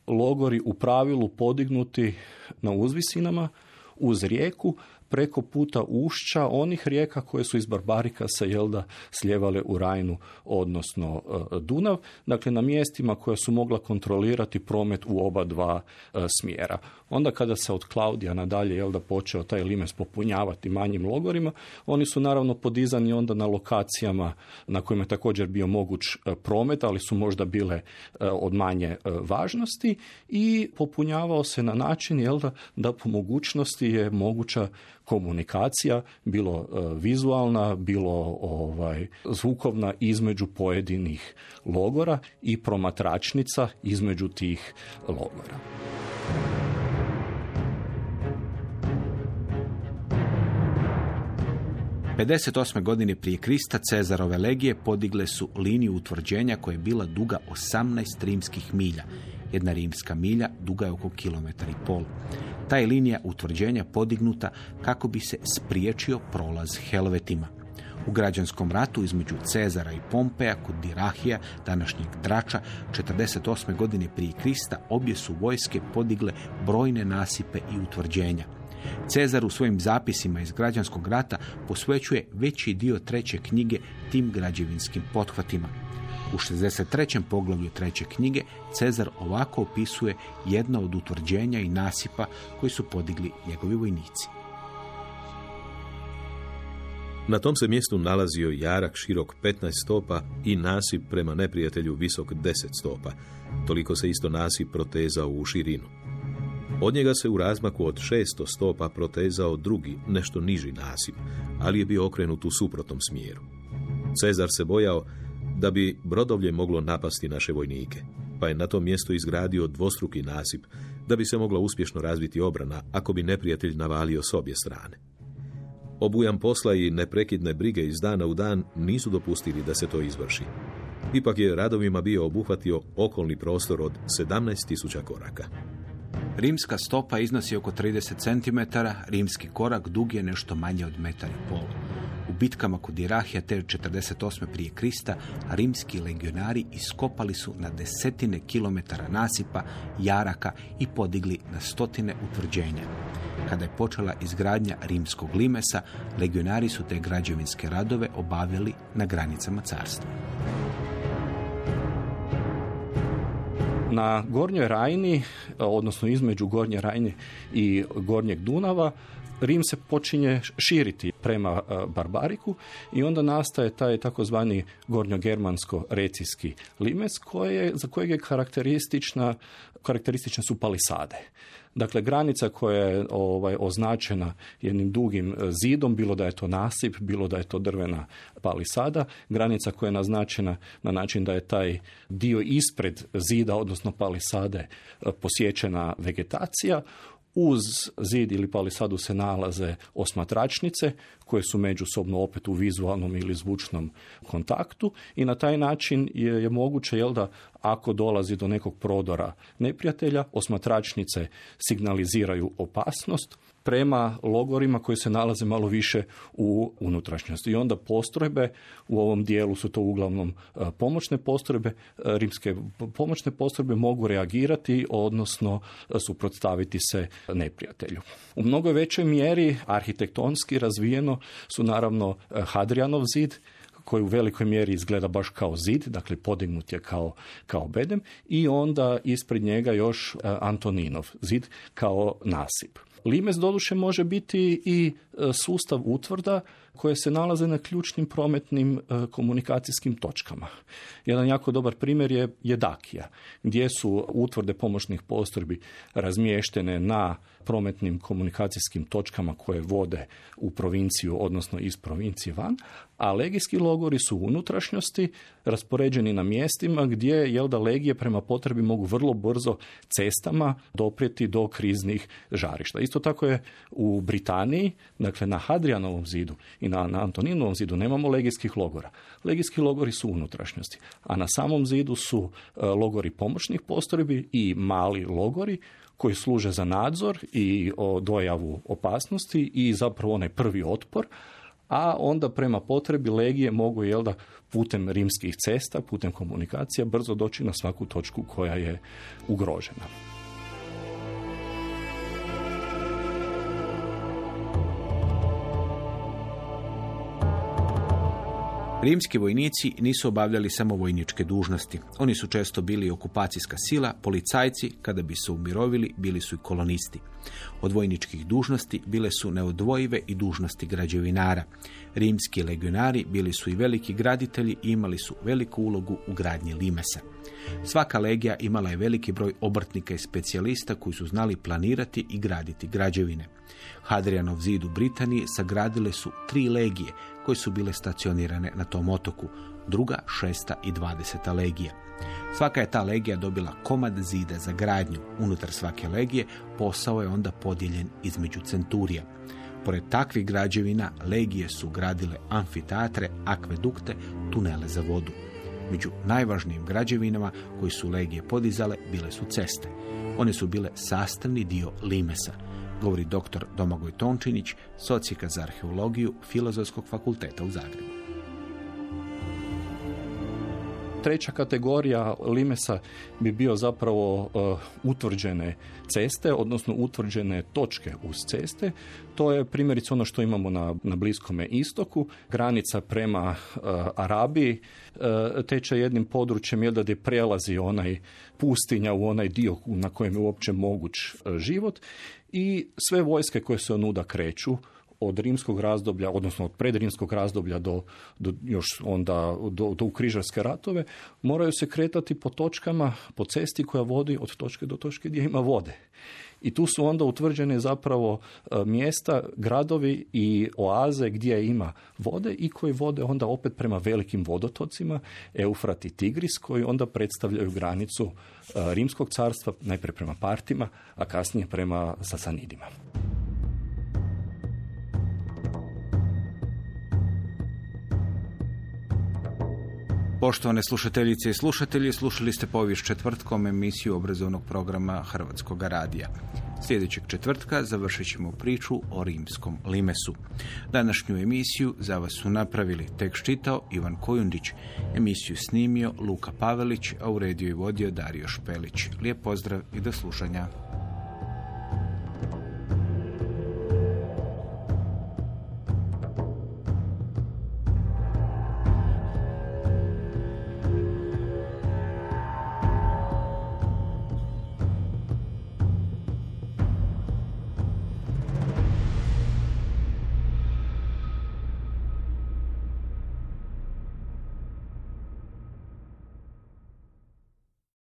logori u pravilu podignuti na uzvisinama uz rijeku preko puta ušća onih rijeka koje su iz Barbarika se jelda sljevale u Rajnu, odnosno e, Dunav, dakle na mjestima koja su mogla kontrolirati promet u oba dva e, smjera. Onda kada se od Klaudija nadalje jelda počeo taj limes popunjavati manjim logorima, oni su naravno podizani onda na lokacijama na kojima je također bio moguć e, promet, ali su možda bile od manje važnosti i popunjavao se na način jelda da po mogućnosti je moguća komunikacija, bilo e, vizualna, bilo ovaj, zvukovna između pojedinih logora i promatračnica između tih logora. Pedeset osam godine prije Krista Cezarove legije podigle su liniju utvrđenja koja je bila duga 18 rimskih milja. Jedna rimska milja duga je oko kilometar i pol. Ta je linija utvrđenja podignuta kako bi se spriječio prolaz helvetima. U građanskom ratu između Cezara i Pompeja kod Dirahija, današnjeg Drača, 48. godine prije Krista, obje su vojske podigle brojne nasipe i utvrđenja. Cezar u svojim zapisima iz građanskog rata posvećuje veći dio treće knjige tim građevinskim pothvatima. U 63. poglavlju treće knjige Cezar ovako opisuje jedno od utvrđenja i nasipa koji su podigli njegovi vojnici. Na tom se mjestu nalazio jarak širok 15 stopa i nasip prema neprijatelju visok 10 stopa. Toliko se isto nasip protezao u širinu. Od njega se u razmaku od 600 stopa protezao drugi, nešto niži nasip, ali je bio okrenut u suprotnom smjeru. Cezar se bojao da bi brodovlje moglo napasti naše vojnike, pa je na tom mjestu izgradio dvostruki nasip da bi se mogla uspješno razviti obrana ako bi neprijatelj navalio s obje strane. Obujam posla i neprekidne brige iz dana u dan nisu dopustili da se to izvrši. Ipak je radovima bio obuhvatio okolni prostor od 17.000 koraka. Rimska stopa iznosi oko 30 cm, rimski korak dug je nešto manje od metar i pol. U bitkama kod Irahija te 48. prije Krista rimski legionari iskopali su na desetine kilometara nasipa, jaraka i podigli na stotine utvrđenja. Kada je počela izgradnja rimskog limesa, legionari su te građevinske radove obavili na granicama carstva. Na Gornjoj Rajni, odnosno između Gornje Rajne i Gornjeg Dunava, Rim se počinje širiti prema e, Barbariku i onda nastaje taj takozvani gornjogermansko-recijski limes koje, za kojeg je karakteristična, karakteristične su palisade. Dakle, granica koja je ovaj, označena jednim dugim zidom, bilo da je to nasip, bilo da je to drvena palisada, granica koja je naznačena na način da je taj dio ispred zida, odnosno palisade, e, posjećena vegetacija, uz zid ili palisadu se nalaze osmatračnice koje su međusobno opet u vizualnom ili zvučnom kontaktu i na taj način je, je moguće jel da ako dolazi do nekog prodora neprijatelja, osmatračnice signaliziraju opasnost, prema logorima koji se nalaze malo više u unutrašnjosti. I onda postrojbe, u ovom dijelu su to uglavnom e, pomoćne postrojbe, e, rimske pomoćne postrojbe mogu reagirati, odnosno e, suprotstaviti se neprijatelju. U mnogo većoj mjeri arhitektonski razvijeno su naravno Hadrianov zid, koji u velikoj mjeri izgleda baš kao zid, dakle podignut je kao, kao bedem i onda ispred njega još Antoninov zid kao nasip. Limes doduše može biti i sustav utvrda koje se nalaze na ključnim prometnim e, komunikacijskim točkama. Jedan jako dobar primjer je Jedakija, gdje su utvrde pomoćnih postrojbi razmještene na prometnim komunikacijskim točkama koje vode u provinciju, odnosno iz provincije van, a legijski logori su u unutrašnjosti raspoređeni na mjestima gdje jel da legije prema potrebi mogu vrlo brzo cestama doprijeti do kriznih žarišta. Isto tako je u Britaniji, dakle na Hadrianovom zidu i na, Antoninovom zidu nemamo legijskih logora. Legijski logori su unutrašnjosti, a na samom zidu su e, logori pomoćnih postrojbi i mali logori koji služe za nadzor i dojavu opasnosti i zapravo onaj prvi otpor, a onda prema potrebi legije mogu jel da putem rimskih cesta, putem komunikacija brzo doći na svaku točku koja je ugrožena. Rimski vojnici nisu obavljali samo vojničke dužnosti. Oni su često bili okupacijska sila, policajci, kada bi se umirovili, bili su i kolonisti. Od vojničkih dužnosti bile su neodvojive i dužnosti građevinara. Rimski legionari bili su i veliki graditelji i imali su veliku ulogu u gradnji limesa. Svaka legija imala je veliki broj obrtnika i specijalista koji su znali planirati i graditi građevine. Hadrianov zid u Britaniji sagradile su tri legije koje su bile stacionirane na tom otoku, druga, šesta i dvadeseta legija. Svaka je ta legija dobila komad zida za gradnju. Unutar svake legije posao je onda podijeljen između centurija. Pored takvih građevina, legije su gradile amfiteatre, akvedukte, tunele za vodu. Među najvažnijim građevinama koji su legije podizale bile su ceste. One su bile sastavni dio limesa, govori dr. Domagoj Tončinić, socijeka za arheologiju Filozofskog fakulteta u Zagrebu. Treća kategorija limesa bi bio zapravo uh, utvrđene ceste, odnosno utvrđene točke uz ceste. To je primjerice ono što imamo na, na Bliskome istoku. Granica prema uh, Arabiji uh, teče jednim područjem jel da gdje prelazi onaj pustinja u onaj dio na kojem je uopće moguć život i sve vojske koje se onuda kreću od rimskog razdoblja, odnosno od predrimskog razdoblja do, do još onda do, do križarske ratove, moraju se kretati po točkama, po cesti koja vodi od točke do točke gdje ima vode. I tu su onda utvrđene zapravo e, mjesta, gradovi i oaze gdje ima vode i koji vode onda opet prema velikim vodotocima, Eufrat i Tigris, koji onda predstavljaju granicu e, Rimskog carstva, najprije prema Partima, a kasnije prema Sasanidima. Poštovane slušateljice i slušatelji, slušali ste povijest četvrtkom emisiju obrazovnog programa Hrvatskog radija. Sljedećeg četvrtka završit ćemo priču o rimskom limesu. Današnju emisiju za vas su napravili tekst čitao Ivan Kojundić, emisiju snimio Luka Pavelić, a uredio i vodio Dario Špelić. Lijep pozdrav i do slušanja.